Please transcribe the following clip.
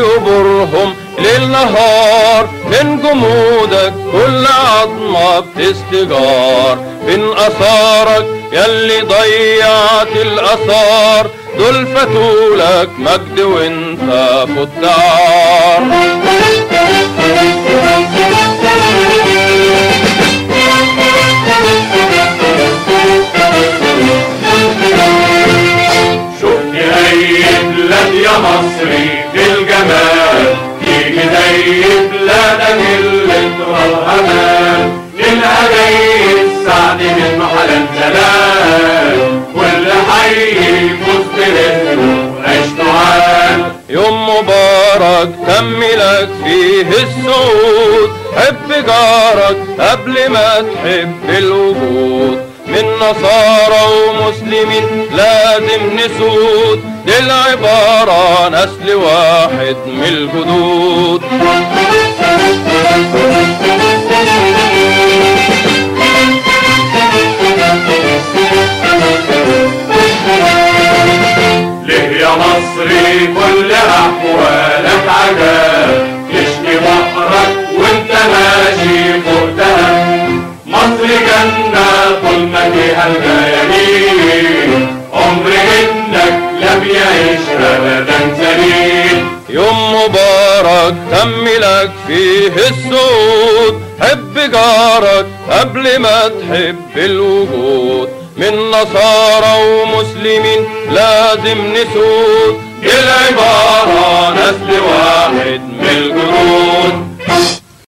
قبورهم ليل نهار من جمودك كل عظمة بتستجار من أثارك يلي ضيعت الأثار دول فتولك مجد وإنت شوفني أي بلاد يا بالجمال تيجي زي بلادك اللي تراها أمان نلقى جاي السعد من محل الزلال كل حي يفوز برزقه عال يوم مبارك تم لك فيه السعود. حب جارك قبل ما تحب الوجود. من نصارى ومسلمين لازم نسود. دي العبارة نسل واحد من الجدود. مصري كل أحوالك عجاب يشكي بحرك وانت ماشي فوق مصر جنة طول ما فيها الجيالين عمر منك لم يعيش أبدا سليم. يوم مبارك تم لك فيه السود. حب جارك قبل ما تحب الوجود. من نصارى ومسلمين lazım ne soğuk Gel ey